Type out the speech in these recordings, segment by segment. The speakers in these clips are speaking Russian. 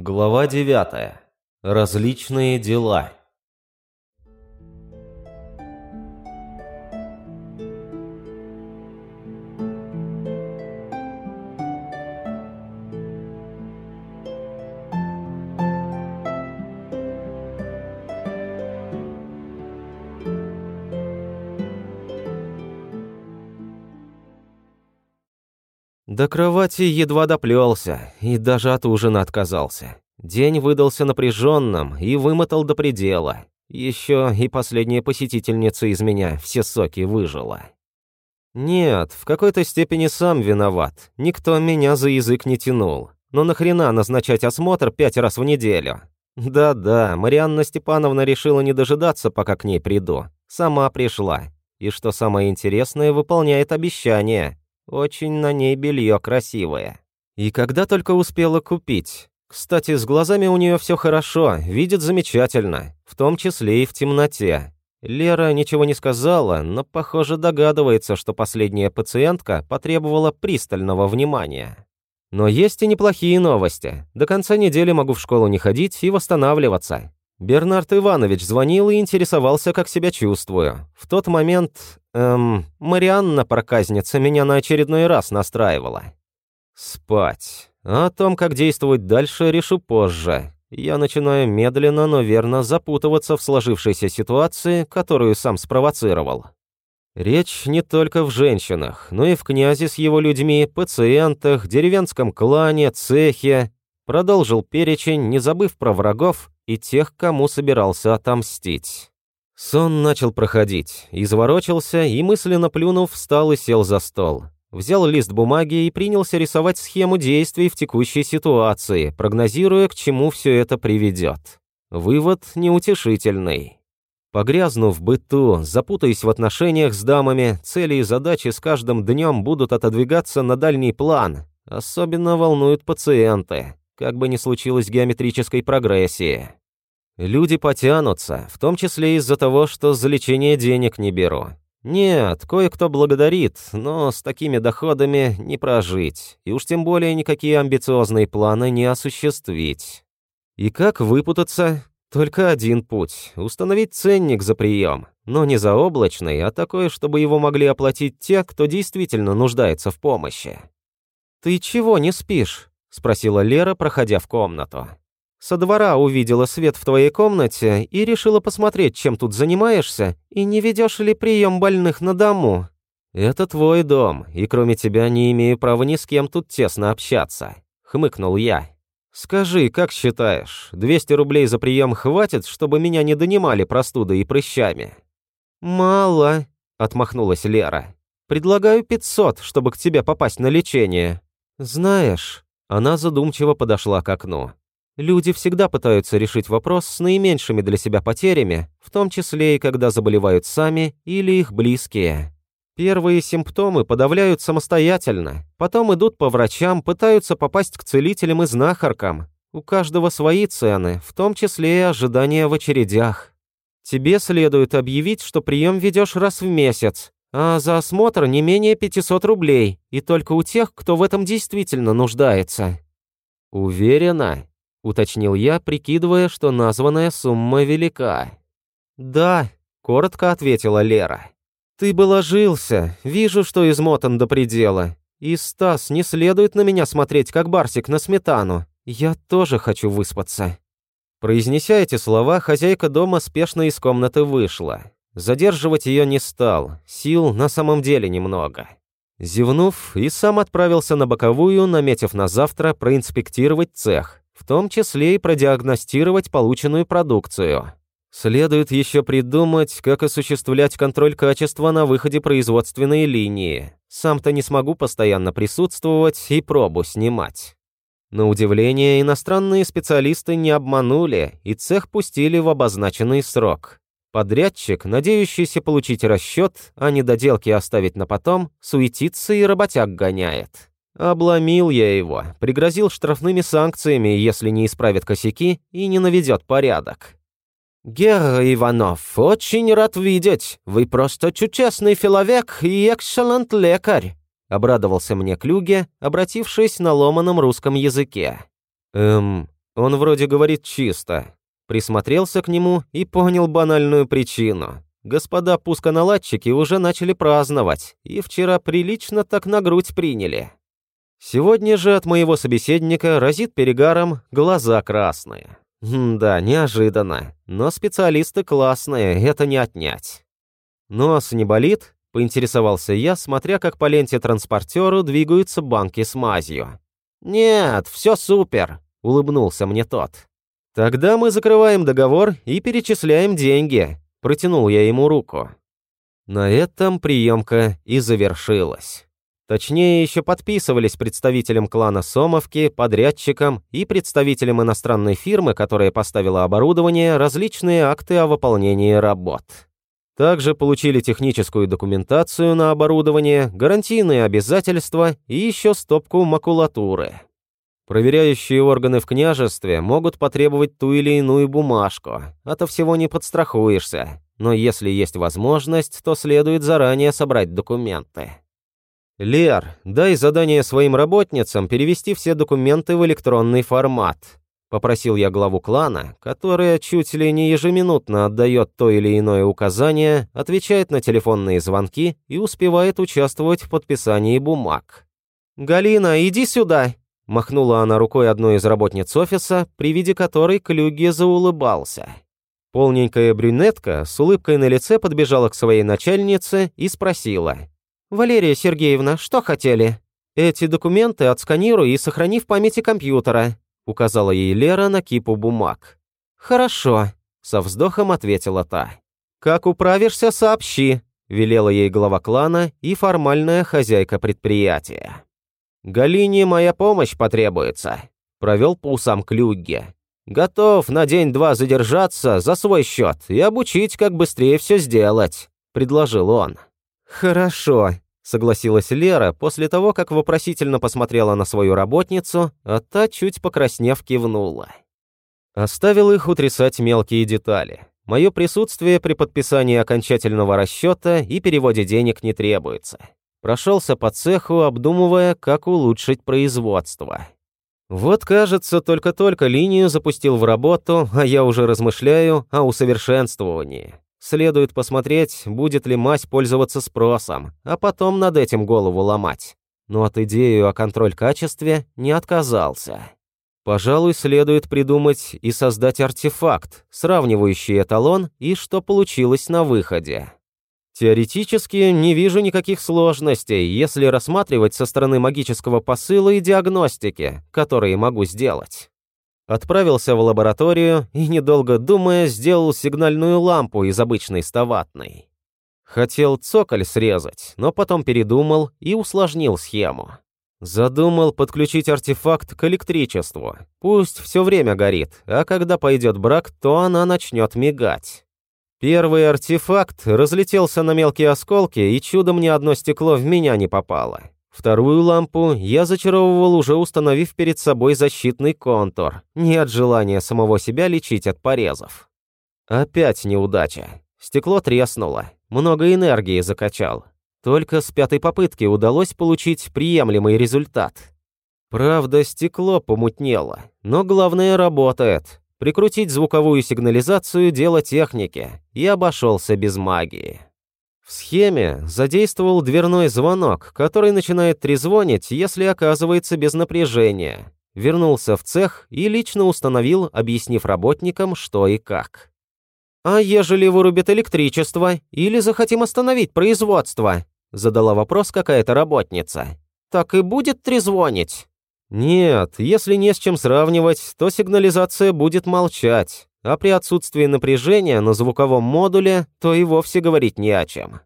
Глава 9. Различные дела. До кровати едва доплелся и даже от ужина отказался. День выдался напряженным и вымотал до предела. Еще и последняя посетительница из меня все соки выжила. Нет, в какой-то степени сам виноват. Никто меня за язык не тянул. Но нахрена назначать осмотр пять раз в неделю? Да-да, Марианна Степановна решила не дожидаться, пока к ней приду. Сама пришла. И что самое интересное, выполняет обещание. Очень на ней белье красивое. И когда только успела купить. Кстати, с глазами у нее все хорошо, видит замечательно, в том числе и в темноте. Лера ничего не сказала, но, похоже, догадывается, что последняя пациентка потребовала пристального внимания. Но есть и неплохие новости. До конца недели могу в школу не ходить и восстанавливаться. Бернард Иванович звонил и интересовался, как себя чувствую. В тот момент, эм, Марианна, проказница, меня на очередной раз настраивала. Спать. А о том, как действовать дальше, решу позже. Я начинаю медленно, но верно запутываться в сложившейся ситуации, которую сам спровоцировал. Речь не только в женщинах, но и в князе с его людьми, пациентах, деревенском клане, цехе. Продолжил перечень, не забыв про врагов и тех, кому собирался отомстить. Сон начал проходить, изворочился и, мысленно плюнув, встал и сел за стол. Взял лист бумаги и принялся рисовать схему действий в текущей ситуации, прогнозируя, к чему все это приведет. Вывод неутешительный. Погрязнув в быту, запутаясь в отношениях с дамами, цели и задачи с каждым днем будут отодвигаться на дальний план. Особенно волнуют пациенты, как бы ни случилось геометрической прогрессии. Люди потянутся, в том числе из-за того, что за лечение денег не беру. Нет, кое-кто благодарит, но с такими доходами не прожить, и уж тем более никакие амбициозные планы не осуществить. И как выпутаться? Только один путь – установить ценник за прием, но не заоблачный, а такой, чтобы его могли оплатить те, кто действительно нуждается в помощи. «Ты чего не спишь?» – спросила Лера, проходя в комнату. Со двора увидела свет в твоей комнате и решила посмотреть, чем тут занимаешься, и не ведешь ли прием больных на дому. Это твой дом, и кроме тебя не имею права ни с кем тут тесно общаться», — хмыкнул я. «Скажи, как считаешь, 200 рублей за прием хватит, чтобы меня не донимали простудой и прыщами?» «Мало», — отмахнулась Лера. «Предлагаю 500, чтобы к тебе попасть на лечение». «Знаешь...» Она задумчиво подошла к окну. Люди всегда пытаются решить вопрос с наименьшими для себя потерями, в том числе и когда заболевают сами или их близкие. Первые симптомы подавляют самостоятельно, потом идут по врачам, пытаются попасть к целителям и знахаркам. У каждого свои цены, в том числе и ожидания в очередях. Тебе следует объявить, что прием ведешь раз в месяц, а за осмотр не менее 500 рублей, и только у тех, кто в этом действительно нуждается. Уверена? — уточнил я, прикидывая, что названная сумма велика. «Да», — коротко ответила Лера. «Ты бы ложился, вижу, что измотан до предела. И, Стас, не следует на меня смотреть, как Барсик на сметану. Я тоже хочу выспаться». Произнеся эти слова, хозяйка дома спешно из комнаты вышла. Задерживать ее не стал, сил на самом деле немного. Зевнув, и сам отправился на боковую, наметив на завтра проинспектировать цех, в том числе и продиагностировать полученную продукцию. Следует еще придумать, как осуществлять контроль качества на выходе производственной линии. Сам-то не смогу постоянно присутствовать и пробу снимать. На удивление, иностранные специалисты не обманули и цех пустили в обозначенный срок. Подрядчик, надеющийся получить расчет, а не доделки оставить на потом, суетится и работяг гоняет. Обломил я его, пригрозил штрафными санкциями, если не исправит косяки и не наведет порядок. «Герр Иванов, очень рад видеть. Вы просто чудесный человек и экселент лекарь», — обрадовался мне Клюге, обратившись на ломаном русском языке. «Эм, Он вроде говорит чисто. Присмотрелся к нему и понял банальную причину. Господа пусконаладчики уже начали праздновать, и вчера прилично так на грудь приняли. Сегодня же от моего собеседника разит перегаром глаза красные. Да, неожиданно, но специалисты классные, это не отнять. Нос не болит? Поинтересовался я, смотря как по ленте транспортеру двигаются банки с мазью. «Нет, все супер», — улыбнулся мне тот. «Тогда мы закрываем договор и перечисляем деньги», — протянул я ему руку. На этом приемка и завершилась. Точнее, еще подписывались представителям клана Сомовки, подрядчикам и представителям иностранной фирмы, которая поставила оборудование, различные акты о выполнении работ. Также получили техническую документацию на оборудование, гарантийные обязательства и еще стопку макулатуры. Проверяющие органы в княжестве могут потребовать ту или иную бумажку. Ото всего не подстрахуешься. Но если есть возможность, то следует заранее собрать документы. «Лер, дай задание своим работницам перевести все документы в электронный формат», попросил я главу клана, которая чуть ли не ежеминутно отдает то или иное указание, отвечает на телефонные звонки и успевает участвовать в подписании бумаг. «Галина, иди сюда!» махнула она рукой одной из работниц офиса, при виде которой Клюги заулыбался. Полненькая брюнетка с улыбкой на лице подбежала к своей начальнице и спросила – «Валерия Сергеевна, что хотели?» «Эти документы отсканируй и сохрани в памяти компьютера», указала ей Лера на кипу бумаг. «Хорошо», — со вздохом ответила та. «Как управишься, сообщи», — велела ей глава клана и формальная хозяйка предприятия. «Галине моя помощь потребуется», — провел по усам Клюгге. «Готов на день-два задержаться за свой счет и обучить, как быстрее все сделать», — предложил он. «Хорошо», — согласилась Лера после того, как вопросительно посмотрела на свою работницу, а та, чуть покраснев, кивнула. Оставил их утрясать мелкие детали. Мое присутствие при подписании окончательного расчета и переводе денег не требуется. Прошелся по цеху, обдумывая, как улучшить производство. Вот, кажется, только-только линию запустил в работу, а я уже размышляю о усовершенствовании. Следует посмотреть, будет ли мазь пользоваться спросом, а потом над этим голову ломать. Но от идеи о контроль-качестве не отказался. Пожалуй, следует придумать и создать артефакт, сравнивающий эталон и что получилось на выходе. Теоретически не вижу никаких сложностей, если рассматривать со стороны магического посыла и диагностики, которые могу сделать. Отправился в лабораторию и, недолго думая, сделал сигнальную лампу из обычной ставатной. Хотел цоколь срезать, но потом передумал и усложнил схему. Задумал подключить артефакт к электричеству. Пусть все время горит, а когда пойдет брак, то она начнет мигать. Первый артефакт разлетелся на мелкие осколки, и чудом ни одно стекло в меня не попало. Вторую лампу я зачаровывал, уже установив перед собой защитный контур, не от желания самого себя лечить от порезов. Опять неудача. Стекло треснуло, много энергии закачал. Только с пятой попытки удалось получить приемлемый результат. Правда, стекло помутнело, но главное работает. Прикрутить звуковую сигнализацию – дело техники, и обошелся без магии. В схеме задействовал дверной звонок, который начинает трезвонить, если оказывается без напряжения. Вернулся в цех и лично установил, объяснив работникам, что и как. «А ежели вырубят электричество или захотим остановить производство?» задала вопрос какая-то работница. «Так и будет трезвонить?» «Нет, если не с чем сравнивать, то сигнализация будет молчать а при отсутствии напряжения на звуковом модуле, то и вовсе говорить не о чем.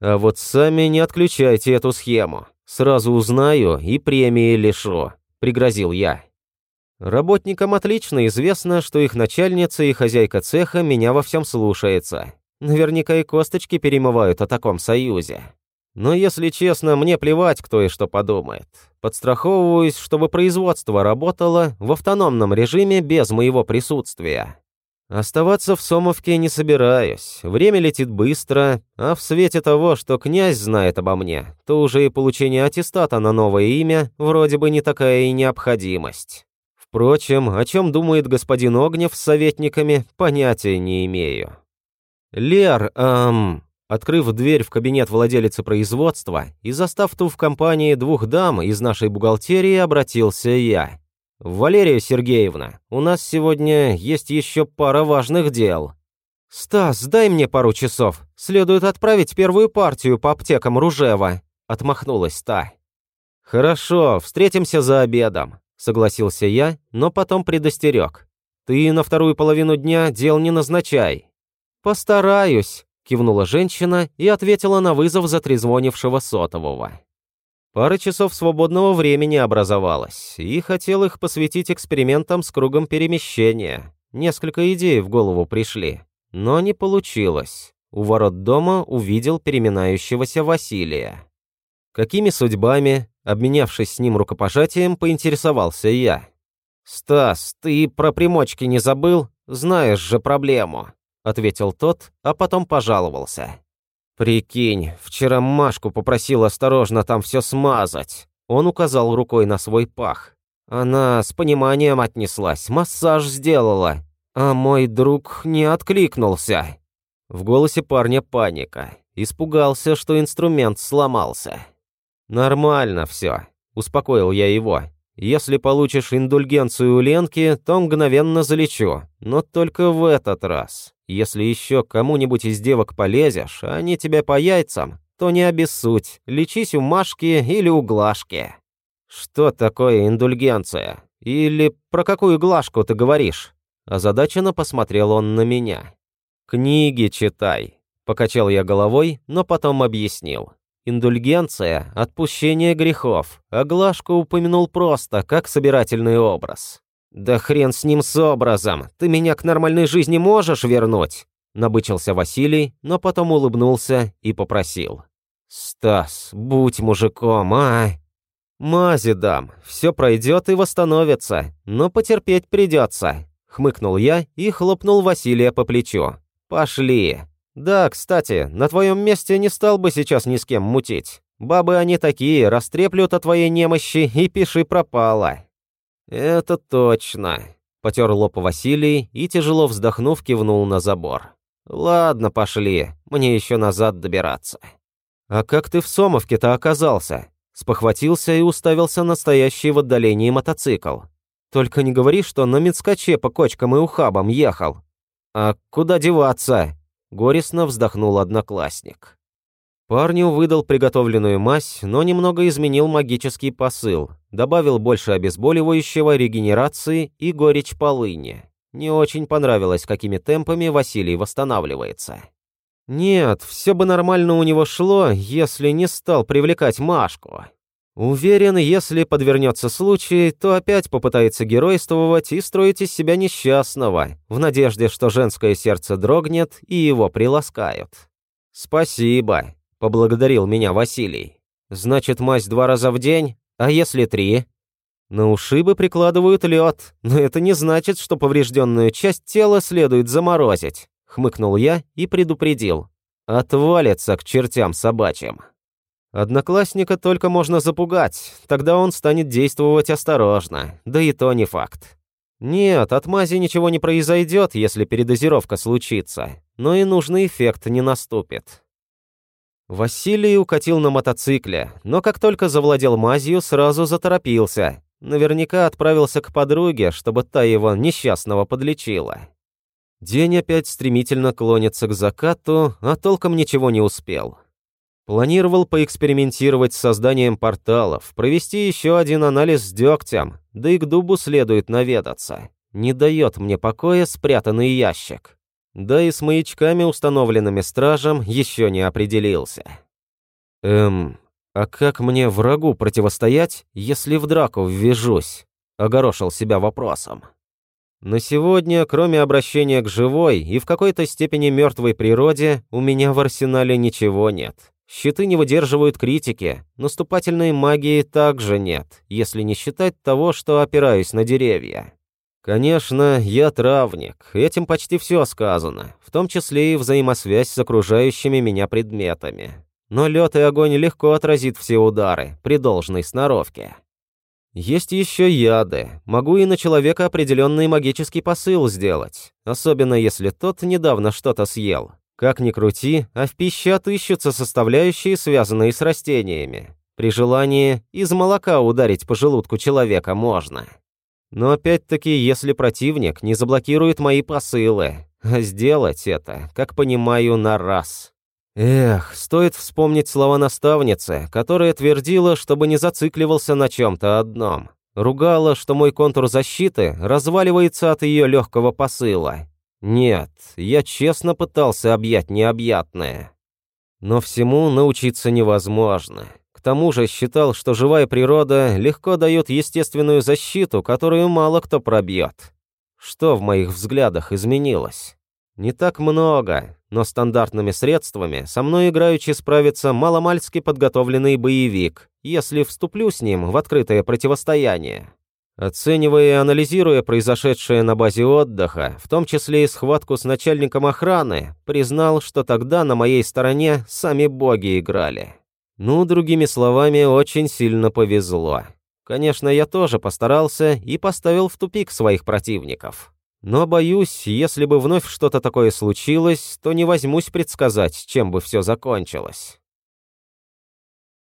А вот сами не отключайте эту схему. Сразу узнаю и премии лишу», — пригрозил я. Работникам отлично известно, что их начальница и хозяйка цеха меня во всем слушается. Наверняка и косточки перемывают о таком союзе. Но, если честно, мне плевать, кто и что подумает. Подстраховываюсь, чтобы производство работало в автономном режиме без моего присутствия. Оставаться в Сомовке не собираюсь. Время летит быстро, а в свете того, что князь знает обо мне, то уже и получение аттестата на новое имя вроде бы не такая и необходимость. Впрочем, о чем думает господин Огнев с советниками, понятия не имею. Лер, эм... Открыв дверь в кабинет владелицы производства и застав ту в компании двух дам из нашей бухгалтерии, обратился я. «Валерия Сергеевна, у нас сегодня есть еще пара важных дел». «Стас, дай мне пару часов. Следует отправить первую партию по аптекам Ружева», — отмахнулась та. «Хорошо, встретимся за обедом», — согласился я, но потом предостерег. «Ты на вторую половину дня дел не назначай». «Постараюсь», кивнула женщина и ответила на вызов затрезвонившего сотового. Пара часов свободного времени образовалось, и хотел их посвятить экспериментам с кругом перемещения. Несколько идей в голову пришли, но не получилось. У ворот дома увидел переминающегося Василия. Какими судьбами, обменявшись с ним рукопожатием, поинтересовался я. «Стас, ты про примочки не забыл? Знаешь же проблему ответил тот, а потом пожаловался. «Прикинь, вчера Машку попросил осторожно там все смазать». Он указал рукой на свой пах. Она с пониманием отнеслась, массаж сделала, а мой друг не откликнулся. В голосе парня паника. Испугался, что инструмент сломался. «Нормально все», — успокоил я его. «Если получишь индульгенцию у Ленки, то мгновенно залечу, но только в этот раз». Если еще кому-нибудь из девок полезешь, а они тебя по яйцам, то не обессудь, лечись у Машки или у Глашки. Что такое индульгенция? Или про какую Глашку ты говоришь? Озадаченно посмотрел он на меня. Книги читай. Покачал я головой, но потом объяснил. Индульгенция – отпущение грехов, а Глашку упомянул просто, как собирательный образ. «Да хрен с ним с образом! Ты меня к нормальной жизни можешь вернуть?» Набычился Василий, но потом улыбнулся и попросил. «Стас, будь мужиком, а!» «Мази дам, все пройдет и восстановится, но потерпеть придется», — хмыкнул я и хлопнул Василия по плечу. «Пошли. Да, кстати, на твоем месте не стал бы сейчас ни с кем мутить. Бабы они такие, растреплют о твоей немощи и пиши пропало». «Это точно», — потер лоб Василий и, тяжело вздохнув, кивнул на забор. «Ладно, пошли, мне еще назад добираться». «А как ты в Сомовке-то оказался?» Спохватился и уставился на стоящий в отдалении мотоцикл. «Только не говори, что на медскаче по кочкам и ухабам ехал». «А куда деваться?» Горестно вздохнул одноклассник. Парню выдал приготовленную мазь, но немного изменил магический посыл, добавил больше обезболивающего, регенерации и горечь полыни. Не очень понравилось, какими темпами Василий восстанавливается. Нет, все бы нормально у него шло, если не стал привлекать Машку. Уверен, если подвернется случай, то опять попытается геройствовать и строить из себя несчастного, в надежде, что женское сердце дрогнет и его приласкают. «Спасибо», — поблагодарил меня Василий. «Значит, мазь два раза в день? А если три?» На ушибы прикладывают лед, но это не значит, что поврежденную часть тела следует заморозить», — хмыкнул я и предупредил. «Отвалится к чертям собачьим». Одноклассника только можно запугать, тогда он станет действовать осторожно, да и то не факт. Нет, от мази ничего не произойдет, если передозировка случится, но и нужный эффект не наступит. Василий укатил на мотоцикле, но как только завладел мазью, сразу заторопился. Наверняка отправился к подруге, чтобы та его несчастного подлечила. День опять стремительно клонится к закату, а толком ничего не успел. Планировал поэкспериментировать с созданием порталов, провести еще один анализ с дегтем, да и к дубу следует наведаться. Не дает мне покоя спрятанный ящик. Да и с маячками, установленными стражем, еще не определился. Эм, а как мне врагу противостоять, если в драку ввяжусь? Огорошил себя вопросом. На сегодня, кроме обращения к живой и в какой-то степени мертвой природе, у меня в арсенале ничего нет. Щиты не выдерживают критики, наступательной магии также нет, если не считать того, что опираюсь на деревья. Конечно, я травник, этим почти все сказано, в том числе и взаимосвязь с окружающими меня предметами. Но лед и огонь легко отразит все удары при должной сноровке. Есть еще яды. Могу и на человека определенный магический посыл сделать, особенно если тот недавно что-то съел. Как ни крути, а в пище отыщутся составляющие, связанные с растениями. При желании из молока ударить по желудку человека можно. Но опять-таки, если противник не заблокирует мои посылы, а сделать это, как понимаю, на раз. Эх, стоит вспомнить слова наставницы, которая твердила, чтобы не зацикливался на чем-то одном. Ругала, что мой контур защиты разваливается от ее легкого посыла. Нет, я честно пытался объять необъятное. Но всему научиться невозможно. К тому же считал, что живая природа легко дает естественную защиту, которую мало кто пробьет. Что в моих взглядах изменилось? Не так много, но стандартными средствами со мной играючи справится маломальски подготовленный боевик, если вступлю с ним в открытое противостояние. Оценивая и анализируя произошедшее на базе отдыха, в том числе и схватку с начальником охраны, признал, что тогда на моей стороне сами боги играли. Ну, другими словами, очень сильно повезло. Конечно, я тоже постарался и поставил в тупик своих противников. Но боюсь, если бы вновь что-то такое случилось, то не возьмусь предсказать, чем бы все закончилось.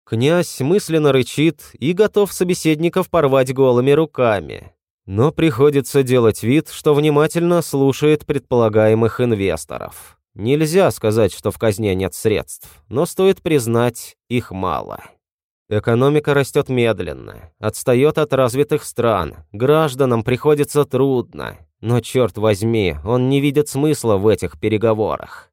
Князь мысленно рычит и готов собеседников порвать голыми руками. Но приходится делать вид, что внимательно слушает предполагаемых инвесторов. Нельзя сказать, что в казне нет средств, но стоит признать, их мало. Экономика растет медленно, отстает от развитых стран, гражданам приходится трудно, но, черт возьми, он не видит смысла в этих переговорах.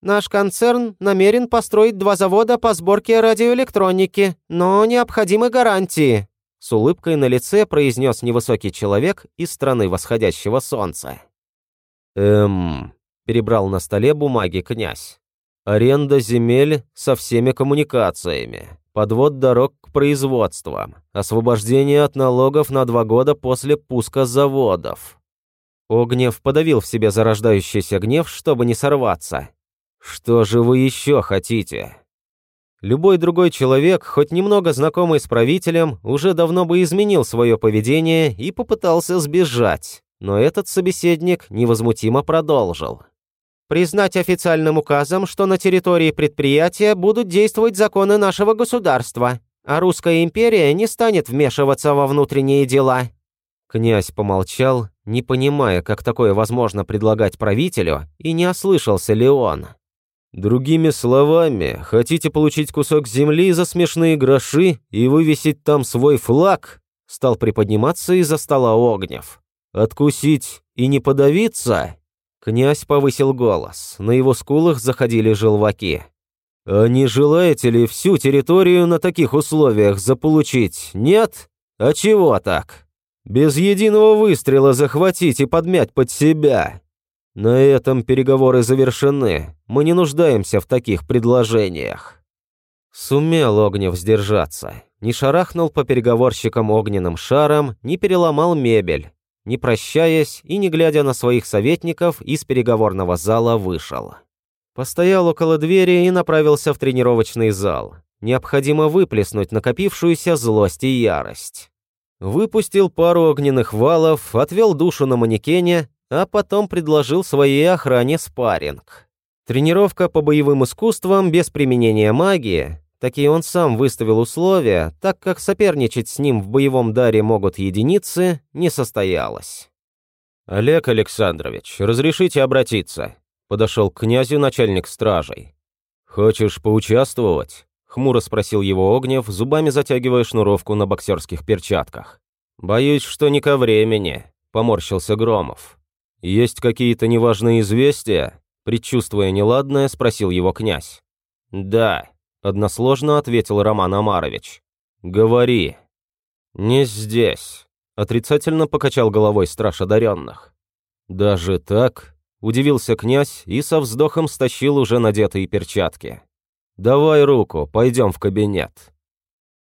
«Наш концерн намерен построить два завода по сборке радиоэлектроники, но необходимы гарантии», с улыбкой на лице произнес невысокий человек из страны восходящего солнца. «Эм...» – перебрал на столе бумаги князь. «Аренда земель со всеми коммуникациями, подвод дорог к производствам, освобождение от налогов на два года после пуска заводов». Огнев подавил в себе зарождающийся гнев, чтобы не сорваться. «Что же вы еще хотите?» Любой другой человек, хоть немного знакомый с правителем, уже давно бы изменил свое поведение и попытался сбежать. Но этот собеседник невозмутимо продолжил. «Признать официальным указом, что на территории предприятия будут действовать законы нашего государства, а русская империя не станет вмешиваться во внутренние дела». Князь помолчал не понимая, как такое возможно предлагать правителю, и не ослышался ли он. «Другими словами, хотите получить кусок земли за смешные гроши и вывесить там свой флаг?» Стал приподниматься из-за стола Огнев. «Откусить и не подавиться?» Князь повысил голос, на его скулах заходили желваки. «А не желаете ли всю территорию на таких условиях заполучить, нет? А чего так?» Без единого выстрела захватить и подмять под себя. На этом переговоры завершены. Мы не нуждаемся в таких предложениях. Сумел Огнев сдержаться. Не шарахнул по переговорщикам огненным шаром, не переломал мебель. Не прощаясь и не глядя на своих советников, из переговорного зала вышел. Постоял около двери и направился в тренировочный зал. Необходимо выплеснуть накопившуюся злость и ярость. Выпустил пару огненных валов, отвел душу на манекене, а потом предложил своей охране спарринг. Тренировка по боевым искусствам без применения магии, такие он сам выставил условия, так как соперничать с ним в боевом даре могут единицы, не состоялась. «Олег Александрович, разрешите обратиться?» Подошел к князю начальник стражей. «Хочешь поучаствовать?» Хмуро спросил его Огнев, зубами затягивая шнуровку на боксерских перчатках. «Боюсь, что не ко времени», — поморщился Громов. «Есть какие-то неважные известия?» Предчувствуя неладное, спросил его князь. «Да», — односложно ответил Роман Амарович. «Говори». «Не здесь», — отрицательно покачал головой страж одаренных. «Даже так?» — удивился князь и со вздохом стащил уже надетые перчатки. «Давай руку, пойдем в кабинет».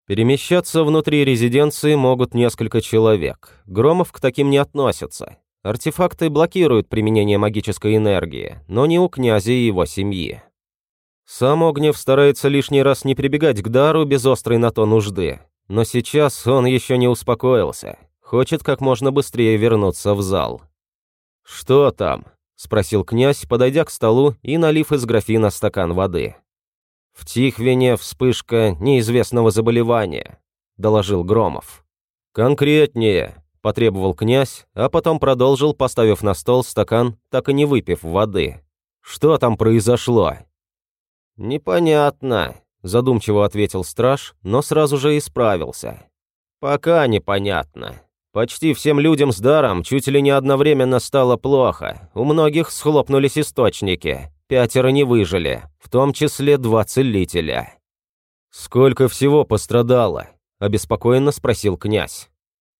Перемещаться внутри резиденции могут несколько человек. Громов к таким не относится. Артефакты блокируют применение магической энергии, но не у князя и его семьи. Сам Огнев старается лишний раз не прибегать к дару без острой на то нужды. но сейчас он еще не успокоился. Хочет как можно быстрее вернуться в зал. «Что там?» – спросил князь, подойдя к столу и налив из графина стакан воды. «В Тихвине вспышка неизвестного заболевания», – доложил Громов. «Конкретнее», – потребовал князь, а потом продолжил, поставив на стол стакан, так и не выпив воды. «Что там произошло?» «Непонятно», – задумчиво ответил страж, но сразу же исправился. «Пока непонятно. Почти всем людям с даром чуть ли не одновременно стало плохо. У многих схлопнулись источники. Пятеро не выжили, в том числе два целителя. «Сколько всего пострадало?» – обеспокоенно спросил князь.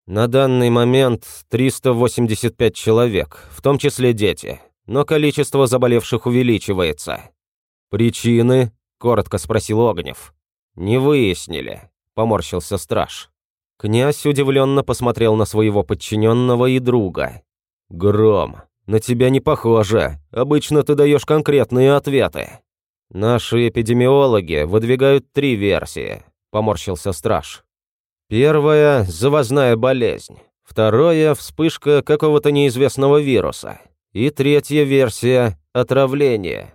«На данный момент 385 человек, в том числе дети, но количество заболевших увеличивается». «Причины?» – коротко спросил Огнев. «Не выяснили», – поморщился страж. Князь удивленно посмотрел на своего подчиненного и друга. «Гром, на тебя не похоже. Обычно ты даешь конкретные ответы». «Наши эпидемиологи выдвигают три версии», – поморщился страж. «Первая – завозная болезнь. Второе – вспышка какого-то неизвестного вируса. И третья версия – отравление.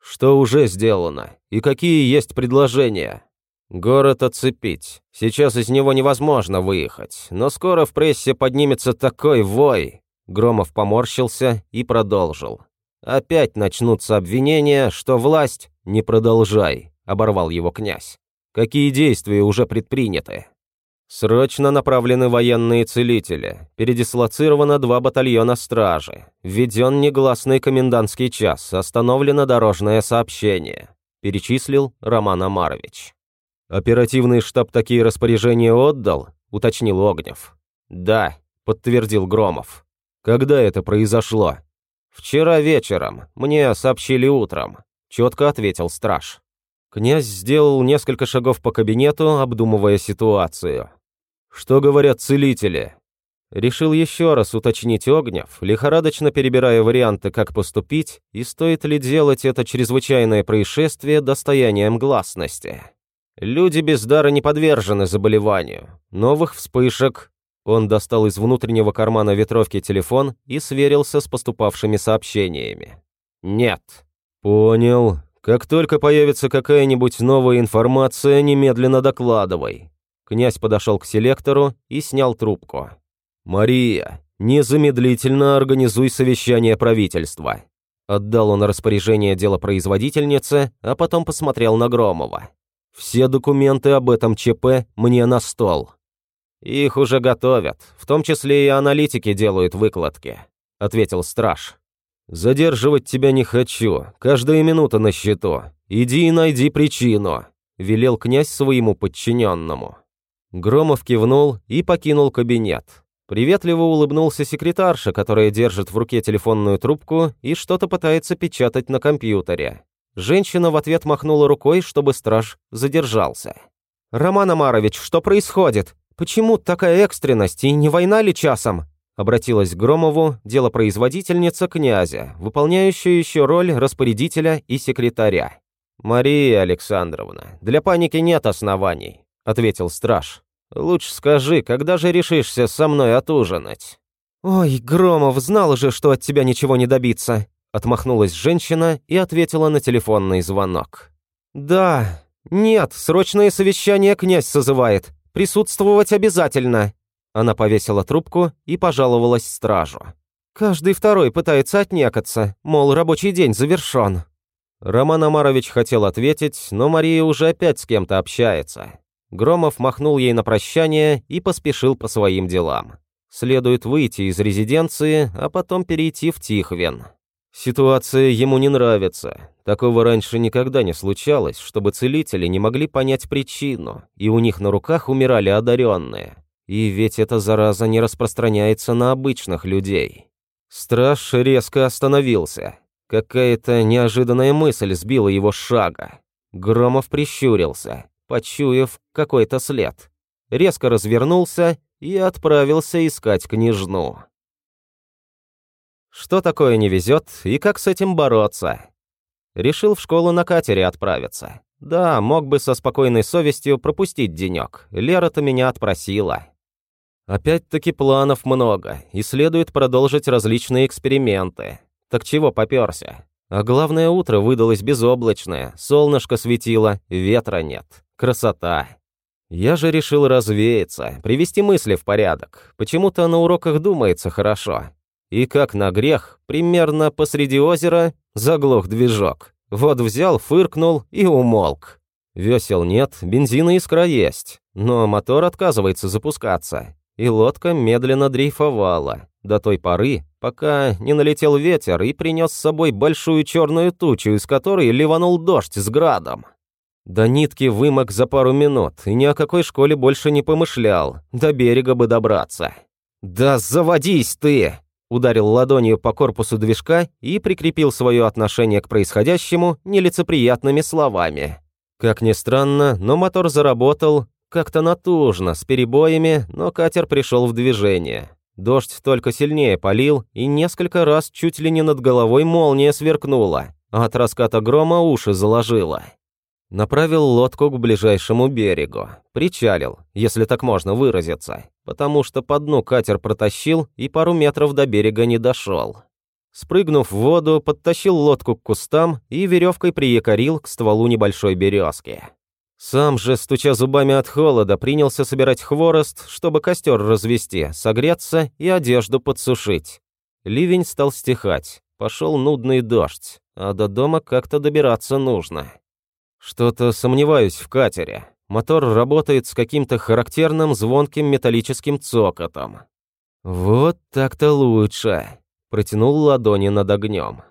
Что уже сделано? И какие есть предложения?» Город оцепить. Сейчас из него невозможно выехать, но скоро в прессе поднимется такой вой. Громов поморщился и продолжил. Опять начнутся обвинения, что власть не продолжай, оборвал его князь. Какие действия уже предприняты? Срочно направлены военные целители. Передислоцировано два батальона стражи. Введен негласный комендантский час. Остановлено дорожное сообщение. Перечислил Роман Амарович. «Оперативный штаб такие распоряжения отдал?» – уточнил Огнев. «Да», – подтвердил Громов. «Когда это произошло?» «Вчера вечером. Мне сообщили утром», – четко ответил страж. Князь сделал несколько шагов по кабинету, обдумывая ситуацию. «Что говорят целители?» Решил еще раз уточнить Огнев, лихорадочно перебирая варианты, как поступить, и стоит ли делать это чрезвычайное происшествие достоянием гласности. Люди без дара не подвержены заболеванию. Новых вспышек. Он достал из внутреннего кармана ветровки телефон и сверился с поступавшими сообщениями. Нет. Понял. Как только появится какая-нибудь новая информация, немедленно докладывай. Князь подошел к селектору и снял трубку. «Мария, незамедлительно организуй совещание правительства». Отдал он распоряжение делопроизводительнице, а потом посмотрел на Громова. Все документы об этом ЧП мне на стол. Их уже готовят, в том числе и аналитики делают выкладки, ответил страж. Задерживать тебя не хочу, каждая минута на счету. Иди и найди причину, велел князь своему подчиненному. Громов кивнул и покинул кабинет. Приветливо улыбнулся секретарша, которая держит в руке телефонную трубку и что-то пытается печатать на компьютере. Женщина в ответ махнула рукой, чтобы страж задержался. «Роман Амарович, что происходит? Почему такая экстренность и не война ли часом?» Обратилась к Громову делопроизводительница князя, выполняющая еще роль распорядителя и секретаря. «Мария Александровна, для паники нет оснований», — ответил страж. «Лучше скажи, когда же решишься со мной отужинать?» «Ой, Громов, знал же, что от тебя ничего не добиться. Отмахнулась женщина и ответила на телефонный звонок. «Да, нет, срочное совещание князь созывает. Присутствовать обязательно». Она повесила трубку и пожаловалась стражу. «Каждый второй пытается отнекаться, мол, рабочий день завершен». Роман Амарович хотел ответить, но Мария уже опять с кем-то общается. Громов махнул ей на прощание и поспешил по своим делам. Следует выйти из резиденции, а потом перейти в Тихвен. Ситуация ему не нравится. Такого раньше никогда не случалось, чтобы целители не могли понять причину, и у них на руках умирали одаренные. И ведь эта зараза не распространяется на обычных людей. Страж резко остановился. Какая-то неожиданная мысль сбила его с шага. Громов прищурился, почуяв какой-то след. Резко развернулся и отправился искать княжну. Что такое не везет и как с этим бороться? Решил в школу на катере отправиться. Да, мог бы со спокойной совестью пропустить денек. Лера-то меня отпросила. Опять-таки планов много, и следует продолжить различные эксперименты. Так чего попёрся? А главное, утро выдалось безоблачное, солнышко светило, ветра нет. Красота. Я же решил развеяться, привести мысли в порядок. Почему-то на уроках думается хорошо. И как на грех, примерно посреди озера заглох движок. Вот взял, фыркнул и умолк. Весел нет, бензина искра есть, но мотор отказывается запускаться. И лодка медленно дрейфовала до той поры, пока не налетел ветер и принес с собой большую черную тучу, из которой ливанул дождь с градом. До нитки вымок за пару минут, и ни о какой школе больше не помышлял. До берега бы добраться. «Да заводись ты!» Ударил ладонью по корпусу движка и прикрепил свое отношение к происходящему нелицеприятными словами. Как ни странно, но мотор заработал как-то натужно, с перебоями, но катер пришел в движение. Дождь только сильнее полил, и несколько раз чуть ли не над головой молния сверкнула, а от раската грома уши заложило. Направил лодку к ближайшему берегу. Причалил, если так можно выразиться, потому что по дну катер протащил и пару метров до берега не дошел. Спрыгнув в воду, подтащил лодку к кустам и веревкой приякорил к стволу небольшой березки. Сам же, стуча зубами от холода, принялся собирать хворост, чтобы костер развести, согреться и одежду подсушить. Ливень стал стихать, пошел нудный дождь, а до дома как-то добираться нужно. Что-то сомневаюсь в катере. Мотор работает с каким-то характерным звонким металлическим цокотом. Вот так-то лучше. Протянул ладони над огнем.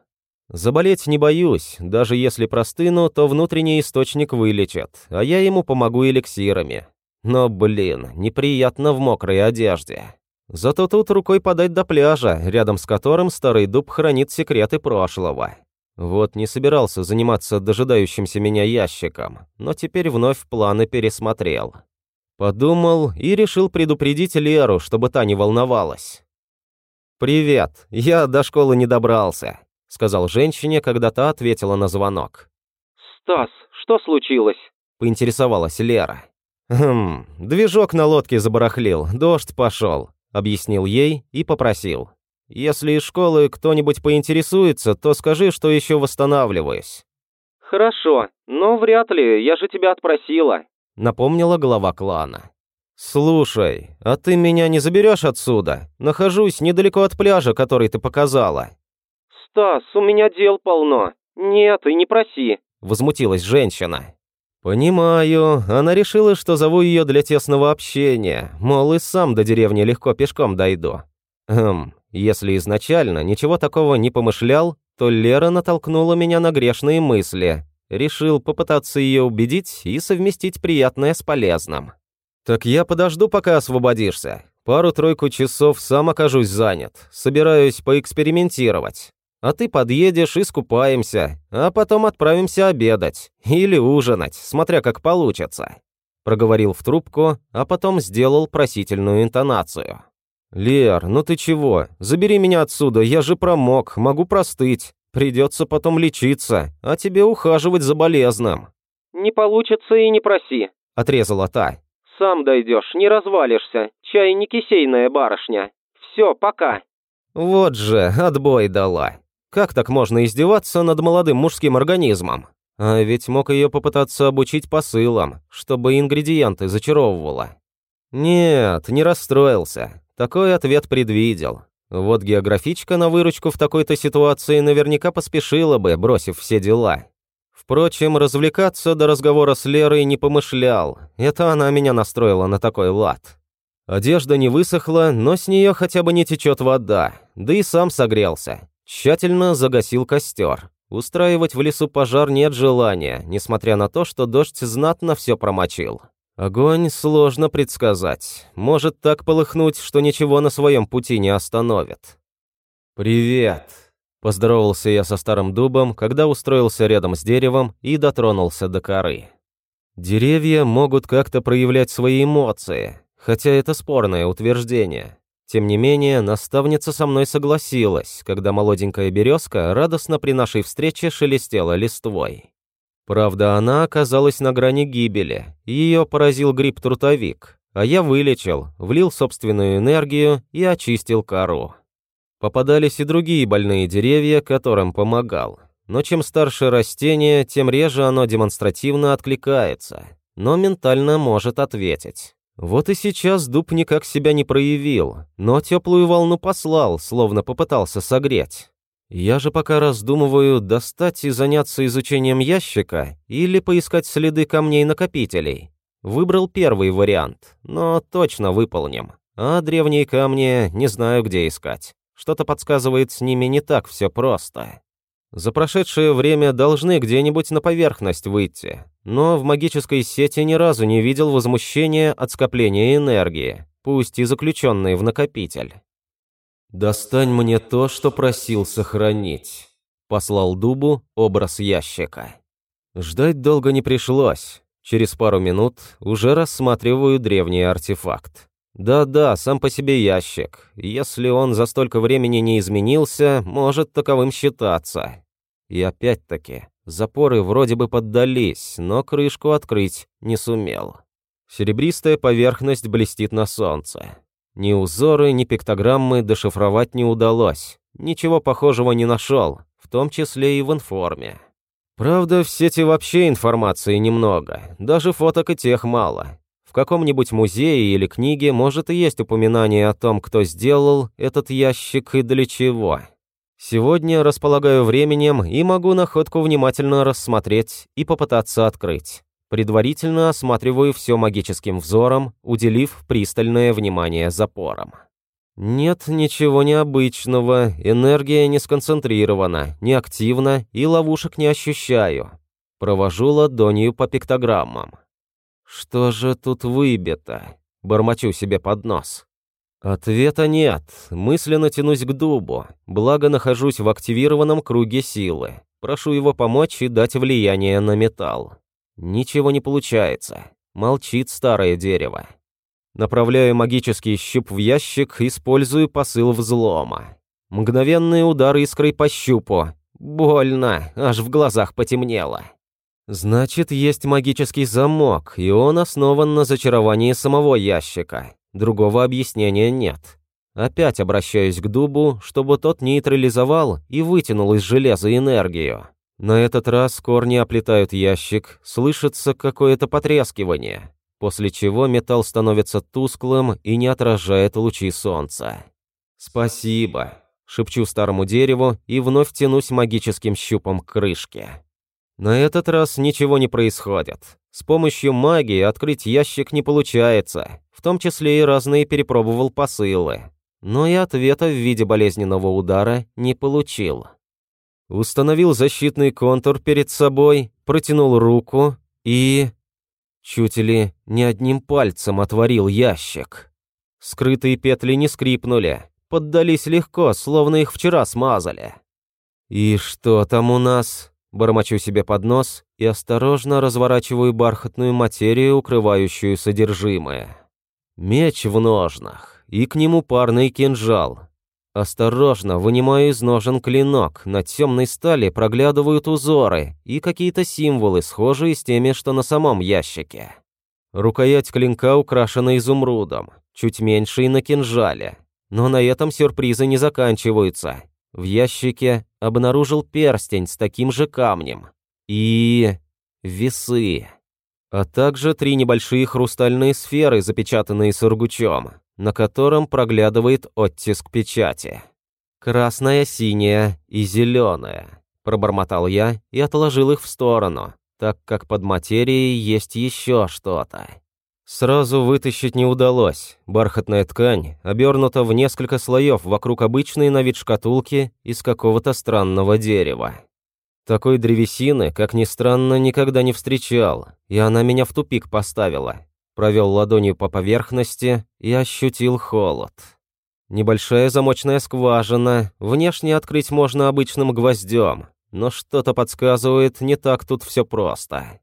Заболеть не боюсь, даже если простыну, то внутренний источник вылечат, а я ему помогу эликсирами. Но, блин, неприятно в мокрой одежде. Зато тут рукой подать до пляжа, рядом с которым старый дуб хранит секреты прошлого. Вот не собирался заниматься дожидающимся меня ящиком, но теперь вновь планы пересмотрел. Подумал и решил предупредить Леру, чтобы та не волновалась. «Привет, я до школы не добрался», — сказал женщине, когда та ответила на звонок. «Стас, что случилось?» — поинтересовалась Лера. «Хм, движок на лодке забарахлил, дождь пошел», — объяснил ей и попросил. Если из школы кто-нибудь поинтересуется, то скажи, что еще восстанавливаюсь». «Хорошо, но вряд ли, я же тебя отпросила», — напомнила глава клана. «Слушай, а ты меня не заберешь отсюда? Нахожусь недалеко от пляжа, который ты показала». «Стас, у меня дел полно. Нет, и не проси», — возмутилась женщина. «Понимаю. Она решила, что зову ее для тесного общения, мол, и сам до деревни легко пешком дойду. Хм, если изначально ничего такого не помышлял, то Лера натолкнула меня на грешные мысли. Решил попытаться ее убедить и совместить приятное с полезным. «Так я подожду, пока освободишься. Пару-тройку часов сам окажусь занят. Собираюсь поэкспериментировать. А ты подъедешь и скупаемся, а потом отправимся обедать. Или ужинать, смотря как получится». Проговорил в трубку, а потом сделал просительную интонацию. «Лер, ну ты чего? Забери меня отсюда, я же промок, могу простыть. Придется потом лечиться, а тебе ухаживать за болезным». «Не получится и не проси», — отрезала та. «Сам дойдешь, не развалишься. Чай не кисейная барышня. Все, пока». Вот же, отбой дала. Как так можно издеваться над молодым мужским организмом? А ведь мог ее попытаться обучить посылам, чтобы ингредиенты зачаровывала. Нет, не расстроился. Такой ответ предвидел. Вот географичка на выручку в такой-то ситуации наверняка поспешила бы, бросив все дела. Впрочем, развлекаться до разговора с Лерой не помышлял. Это она меня настроила на такой лад. Одежда не высохла, но с нее хотя бы не течет вода. Да и сам согрелся. Тщательно загасил костер. Устраивать в лесу пожар нет желания, несмотря на то, что дождь знатно все промочил. Огонь сложно предсказать. Может так полыхнуть, что ничего на своем пути не остановит. «Привет!» – поздоровался я со старым дубом, когда устроился рядом с деревом и дотронулся до коры. Деревья могут как-то проявлять свои эмоции, хотя это спорное утверждение. Тем не менее, наставница со мной согласилась, когда молоденькая березка радостно при нашей встрече шелестела листвой. Правда, она оказалась на грани гибели, ее поразил гриб-трутовик, а я вылечил, влил собственную энергию и очистил кору. Попадались и другие больные деревья, которым помогал. Но чем старше растение, тем реже оно демонстративно откликается, но ментально может ответить. Вот и сейчас дуб никак себя не проявил, но теплую волну послал, словно попытался согреть. Я же пока раздумываю, достать и заняться изучением ящика или поискать следы камней-накопителей. Выбрал первый вариант, но точно выполним. А древние камни не знаю, где искать. Что-то подсказывает, с ними не так все просто. За прошедшее время должны где-нибудь на поверхность выйти, но в магической сети ни разу не видел возмущения от скопления энергии, пусть и заключенной в накопитель. «Достань мне то, что просил сохранить», — послал Дубу образ ящика. Ждать долго не пришлось. Через пару минут уже рассматриваю древний артефакт. Да-да, сам по себе ящик. Если он за столько времени не изменился, может таковым считаться. И опять-таки, запоры вроде бы поддались, но крышку открыть не сумел. Серебристая поверхность блестит на солнце. Ни узоры, ни пиктограммы дешифровать не удалось. Ничего похожего не нашел, в том числе и в информе. Правда, в сети вообще информации немного, даже фоток и тех мало. В каком-нибудь музее или книге может и есть упоминание о том, кто сделал этот ящик и для чего. Сегодня располагаю временем и могу находку внимательно рассмотреть и попытаться открыть. Предварительно осматриваю все магическим взором, уделив пристальное внимание запорам. Нет ничего необычного, энергия не сконцентрирована, не активна и ловушек не ощущаю. Провожу ладонью по пиктограммам. «Что же тут выбито?» — бормочу себе под нос. Ответа нет. Мысленно тянусь к дубу, благо нахожусь в активированном круге силы. Прошу его помочь и дать влияние на металл. Ничего не получается. Молчит старое дерево. Направляю магический щуп в ящик, использую посыл взлома. Мгновенный удар искрой по щупу. Больно, аж в глазах потемнело. Значит, есть магический замок, и он основан на зачаровании самого ящика. Другого объяснения нет. Опять обращаюсь к дубу, чтобы тот нейтрализовал и вытянул из железа энергию. На этот раз корни оплетают ящик, слышится какое-то потрескивание, после чего металл становится тусклым и не отражает лучи солнца. «Спасибо», — шепчу старому дереву и вновь тянусь магическим щупом к крышке. На этот раз ничего не происходит. С помощью магии открыть ящик не получается, в том числе и разные перепробовал посылы. Но и ответа в виде болезненного удара не получил. Установил защитный контур перед собой, протянул руку и... Чуть ли не одним пальцем отворил ящик. Скрытые петли не скрипнули, поддались легко, словно их вчера смазали. «И что там у нас?» Бормочу себе под нос и осторожно разворачиваю бархатную материю, укрывающую содержимое. Меч в ножнах, и к нему парный кинжал. Осторожно вынимаю из ножен клинок, на темной стали проглядывают узоры и какие-то символы, схожие с теми, что на самом ящике. Рукоять клинка украшена изумрудом, чуть меньше и на кинжале. Но на этом сюрпризы не заканчиваются. В ящике обнаружил перстень с таким же камнем. И... весы. А также три небольшие хрустальные сферы, запечатанные сургучом, на котором проглядывает оттиск печати. Красная, синяя и зеленая. Пробормотал я и отложил их в сторону, так как под материей есть еще что-то. Сразу вытащить не удалось. Бархатная ткань обернута в несколько слоев вокруг обычной на вид шкатулки из какого-то странного дерева. Такой древесины, как ни странно, никогда не встречал, и она меня в тупик поставила. Провел ладонью по поверхности и ощутил холод. Небольшая замочная скважина, внешне открыть можно обычным гвоздем, но что-то подсказывает, не так тут все просто.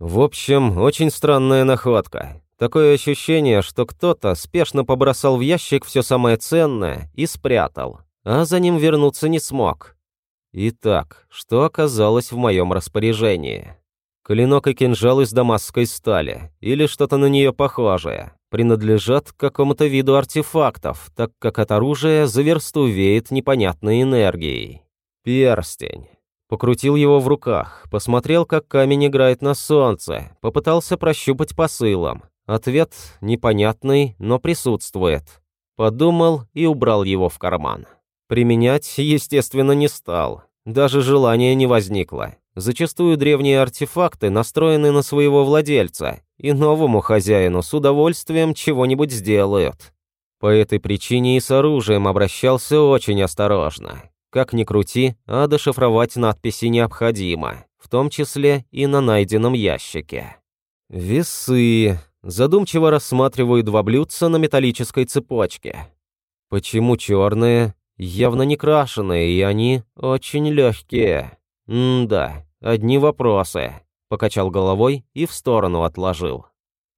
В общем, очень странная находка. Такое ощущение, что кто-то спешно побросал в ящик все самое ценное и спрятал, а за ним вернуться не смог. Итак, что оказалось в моем распоряжении? Клинок и кинжал из дамасской стали, или что-то на нее похожее, принадлежат какому-то виду артефактов, так как от оружия за версту веет непонятной энергией. Перстень. Покрутил его в руках, посмотрел, как камень играет на солнце, попытался прощупать посылом. Ответ непонятный, но присутствует. Подумал и убрал его в карман. Применять, естественно, не стал. Даже желания не возникло. Зачастую древние артефакты настроены на своего владельца, и новому хозяину с удовольствием чего-нибудь сделают. По этой причине и с оружием обращался очень осторожно. Как ни крути, а дешифровать надписи необходимо, в том числе и на найденном ящике. Весы. Задумчиво рассматриваю два блюдца на металлической цепочке. Почему черные? Явно не крашеные, и они очень легкие. М-да, одни вопросы. Покачал головой и в сторону отложил.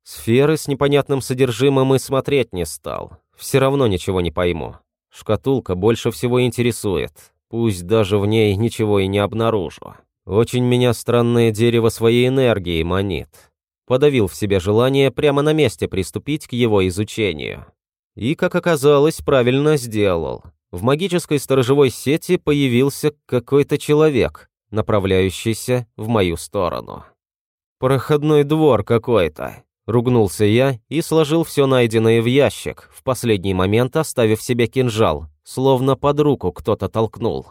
Сферы с непонятным содержимым и смотреть не стал. Все равно ничего не пойму. Шкатулка больше всего интересует. Пусть даже в ней ничего и не обнаружу. Очень меня странное дерево своей энергией манит. Подавил в себе желание прямо на месте приступить к его изучению. И, как оказалось, правильно сделал. В магической сторожевой сети появился какой-то человек, направляющийся в мою сторону. «Проходной двор какой-то», Ругнулся я и сложил все найденное в ящик, в последний момент оставив себе кинжал, словно под руку кто-то толкнул.